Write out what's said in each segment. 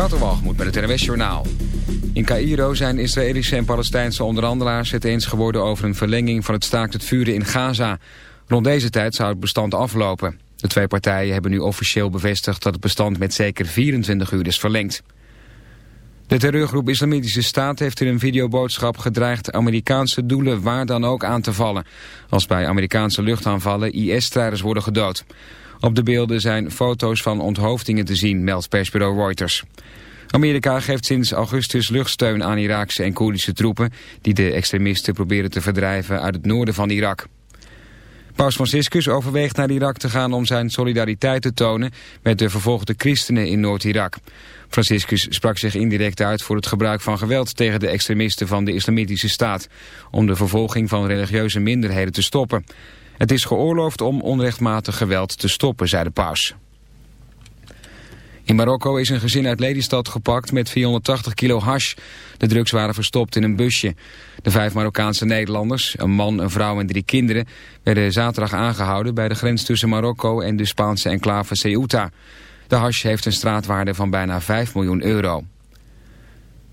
Waterwalgemoed met het NWS Journaal. In Cairo zijn Israëlische en Palestijnse onderhandelaars het eens geworden over een verlenging van het staakt het vuren in Gaza. Rond deze tijd zou het bestand aflopen. De twee partijen hebben nu officieel bevestigd dat het bestand met zeker 24 uur is verlengd. De terreurgroep Islamitische Staat heeft in een videoboodschap gedreigd Amerikaanse doelen waar dan ook aan te vallen. Als bij Amerikaanse luchtaanvallen IS-strijders worden gedood. Op de beelden zijn foto's van onthoofdingen te zien, meldt persbureau Reuters. Amerika geeft sinds augustus luchtsteun aan Iraakse en Koerdische troepen... die de extremisten proberen te verdrijven uit het noorden van Irak. Paus Franciscus overweegt naar Irak te gaan om zijn solidariteit te tonen... met de vervolgde christenen in Noord-Irak. Franciscus sprak zich indirect uit voor het gebruik van geweld... tegen de extremisten van de Islamitische Staat... om de vervolging van religieuze minderheden te stoppen... Het is geoorloofd om onrechtmatig geweld te stoppen, zei de paus. In Marokko is een gezin uit Lelystad gepakt met 480 kilo hash. De drugs waren verstopt in een busje. De vijf Marokkaanse Nederlanders, een man, een vrouw en drie kinderen... werden zaterdag aangehouden bij de grens tussen Marokko en de Spaanse enclave Ceuta. De hash heeft een straatwaarde van bijna 5 miljoen euro.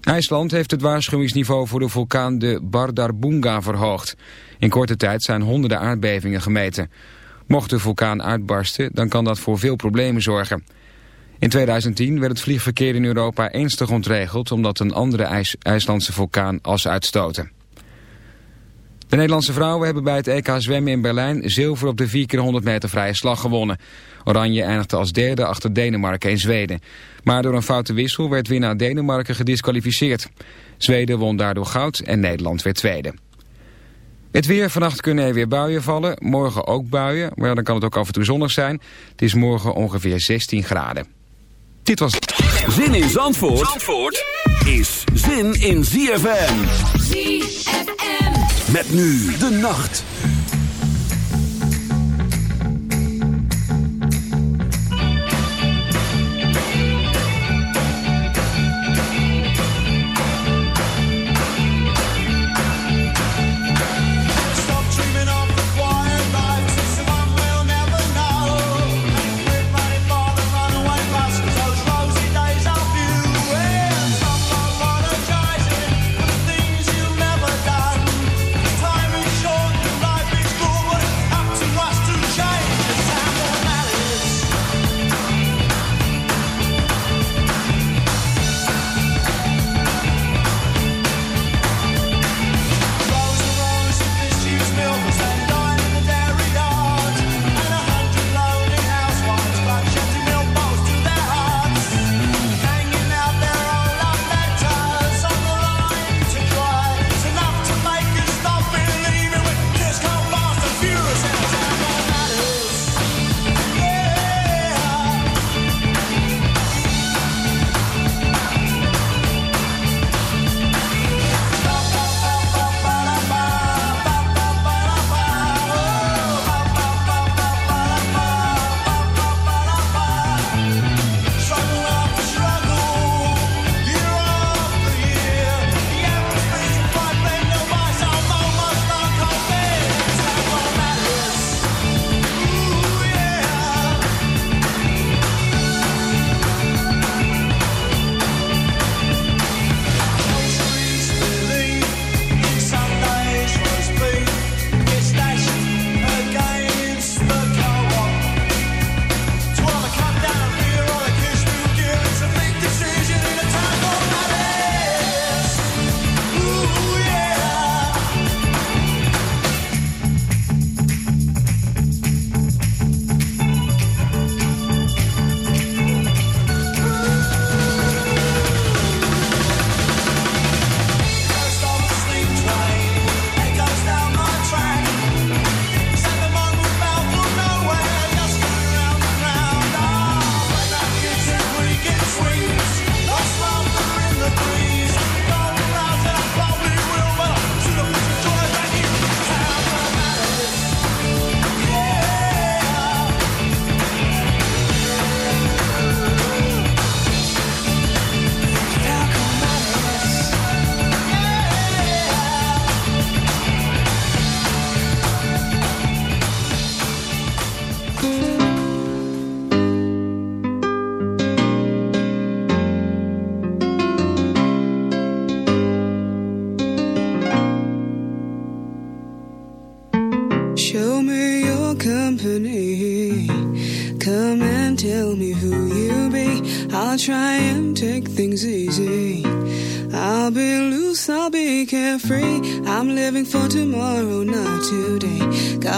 IJsland heeft het waarschuwingsniveau voor de vulkaan de Bardarbunga verhoogd. In korte tijd zijn honderden aardbevingen gemeten. Mocht de vulkaan uitbarsten, dan kan dat voor veel problemen zorgen. In 2010 werd het vliegverkeer in Europa ernstig ontregeld... omdat een andere IJs IJslandse vulkaan as uitstoten. De Nederlandse vrouwen hebben bij het EK zwemmen in Berlijn... zilver op de 4 keer 100 meter vrije slag gewonnen. Oranje eindigde als derde achter Denemarken en Zweden. Maar door een foute wissel werd winnaar Denemarken gedisqualificeerd. Zweden won daardoor goud en Nederland werd tweede. Het weer, vannacht kunnen er weer buien vallen. Morgen ook buien, maar dan kan het ook af en toe zonnig zijn. Het is morgen ongeveer 16 graden. Dit was... Zin in Zandvoort, Zandvoort is zin in ZFM. ZFM. Met nu de nacht.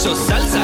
So salsa.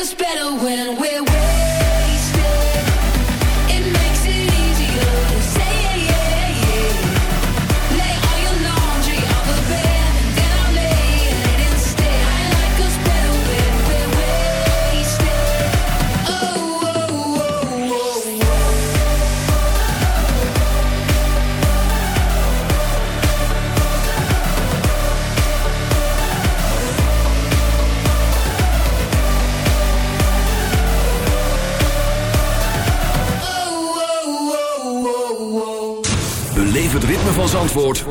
feels better when we're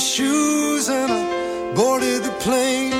shoes and I boarded the plane.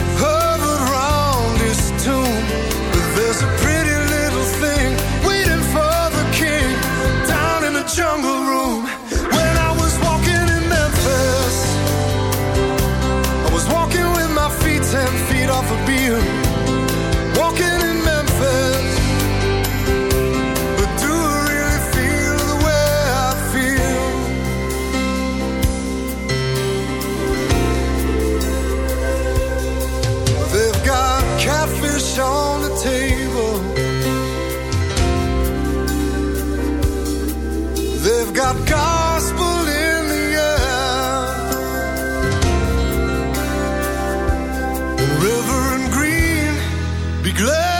glad.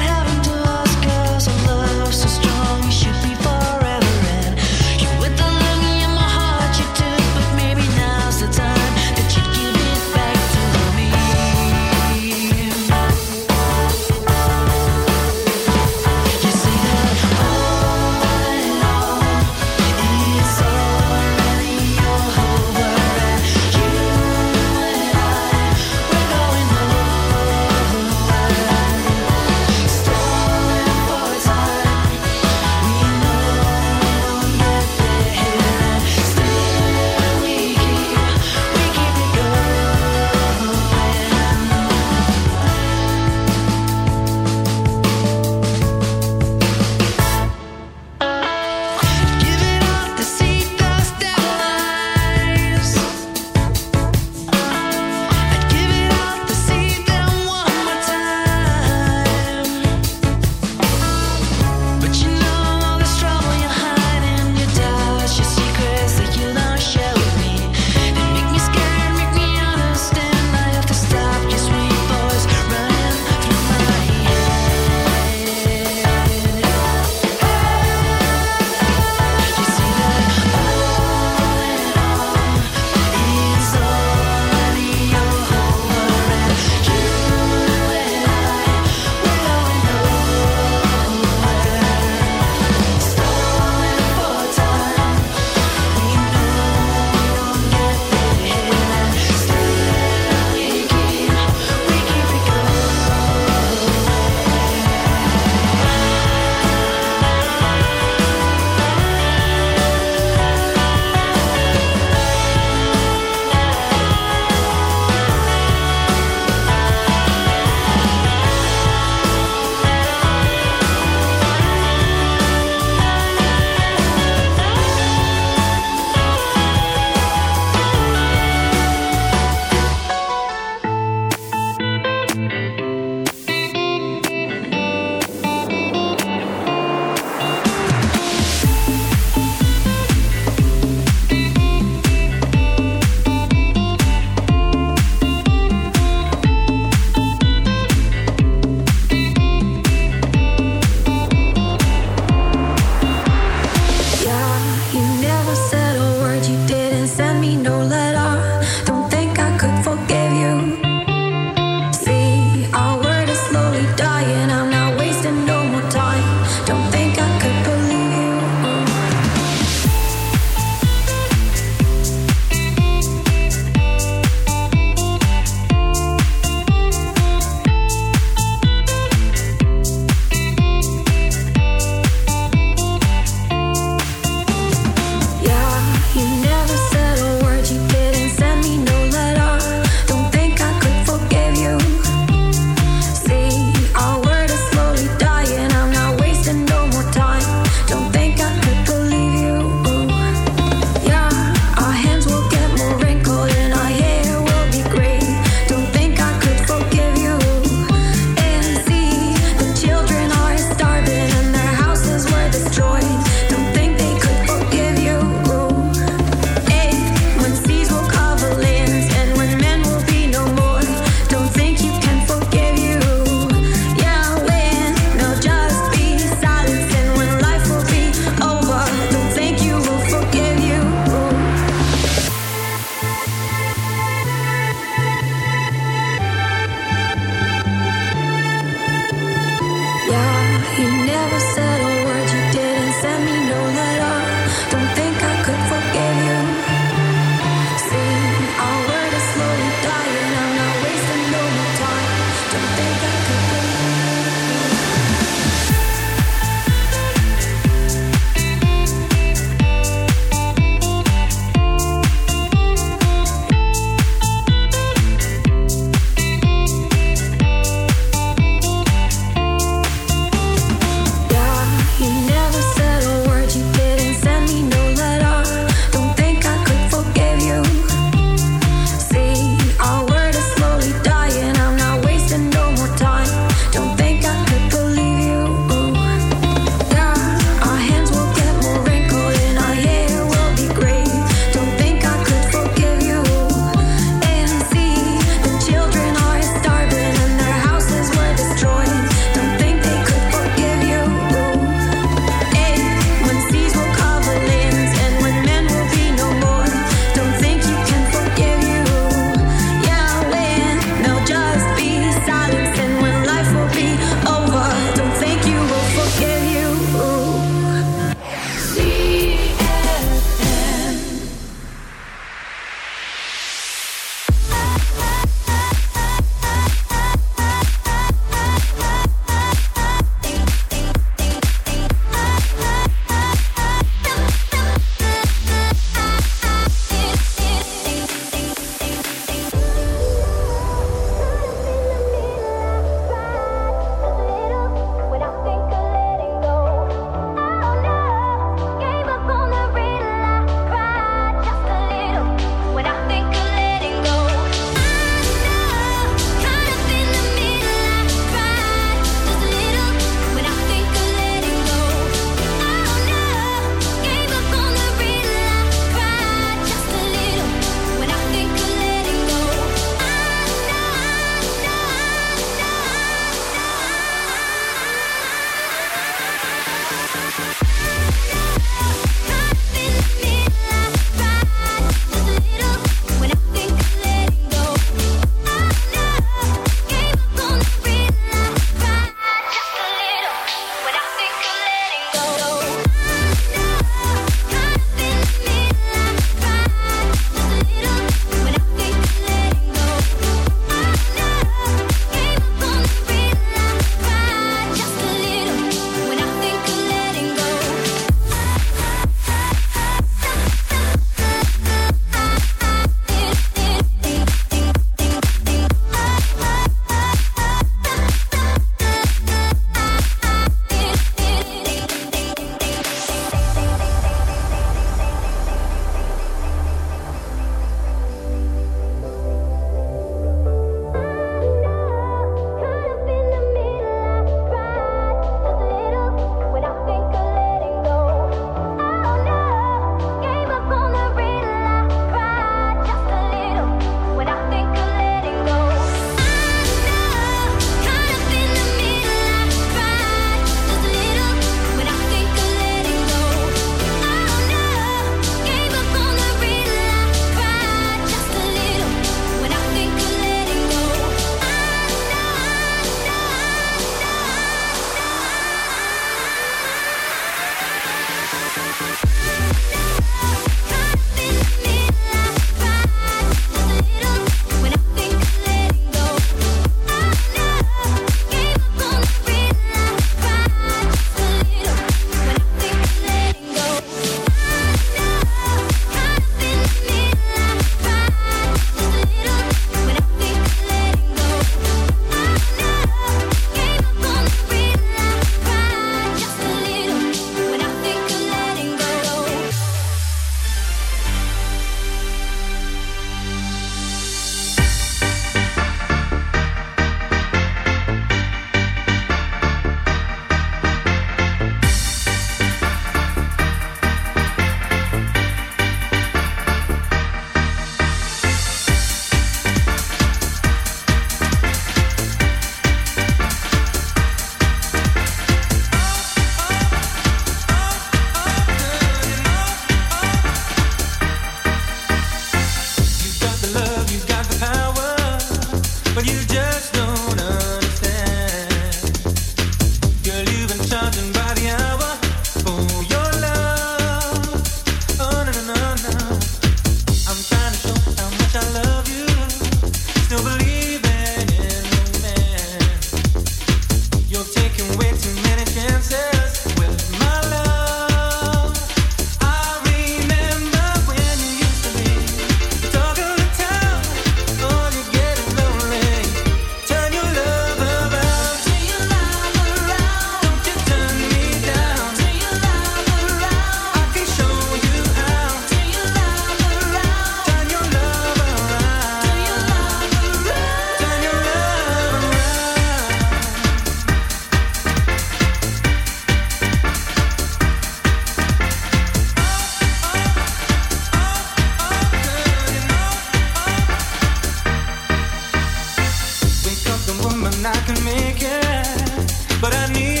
and I can make it, but I need.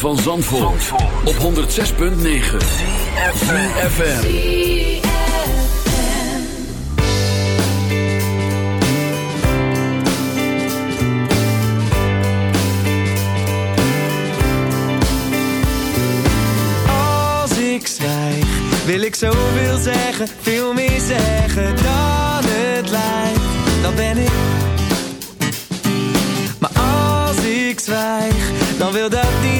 van Zandvoort, op 106.9 ZFM. Als ik zwijg, wil ik zoveel zeggen, veel meer zeggen dan het lijkt. Dan ben ik. Maar als ik zwijg, dan wil dat niet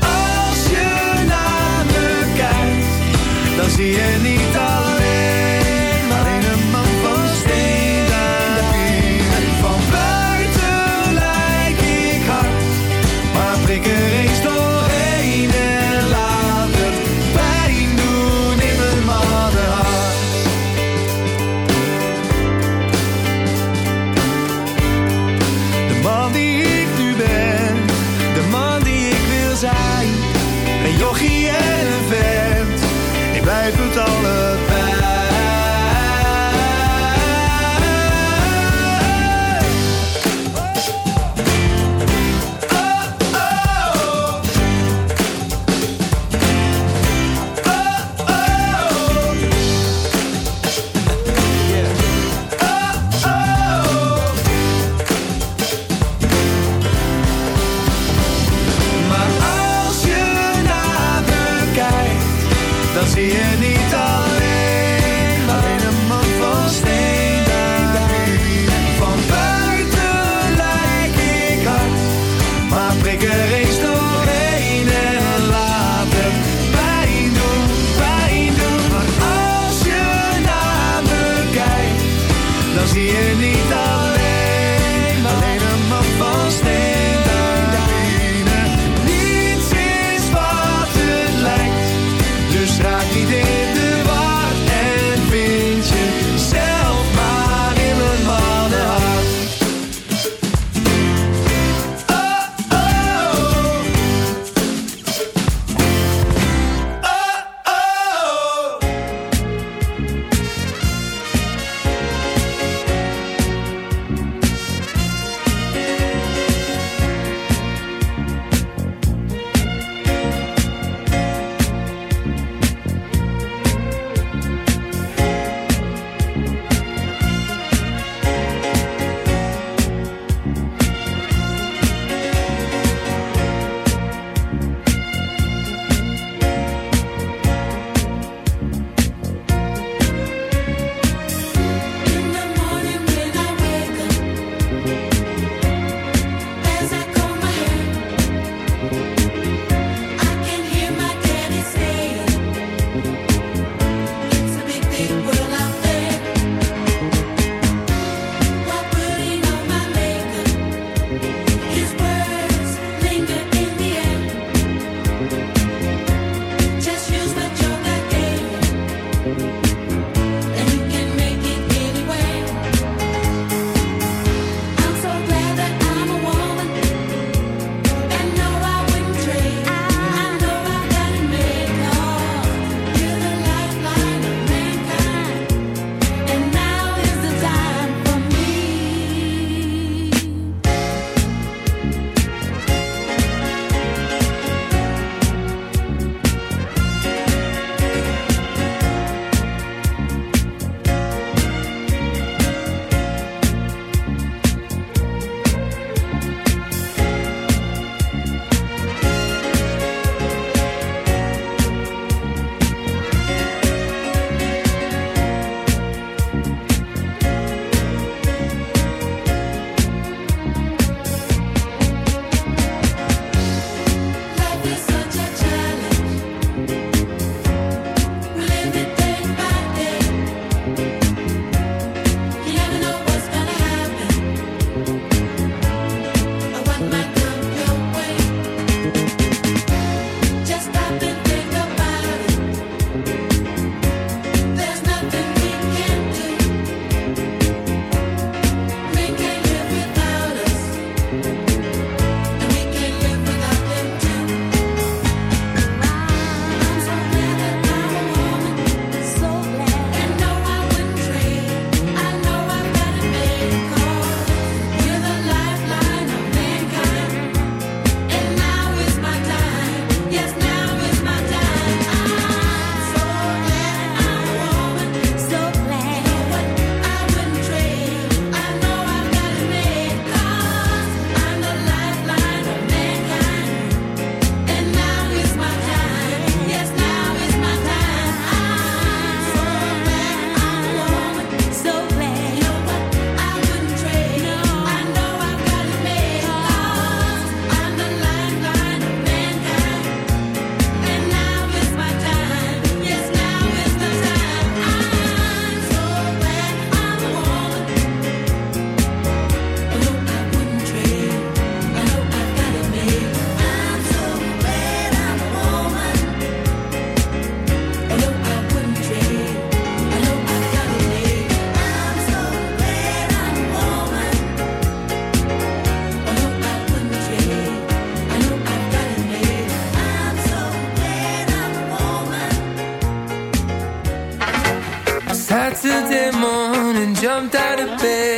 zie je niet alleen. Jumped out of bed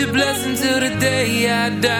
your blessing till the day I die.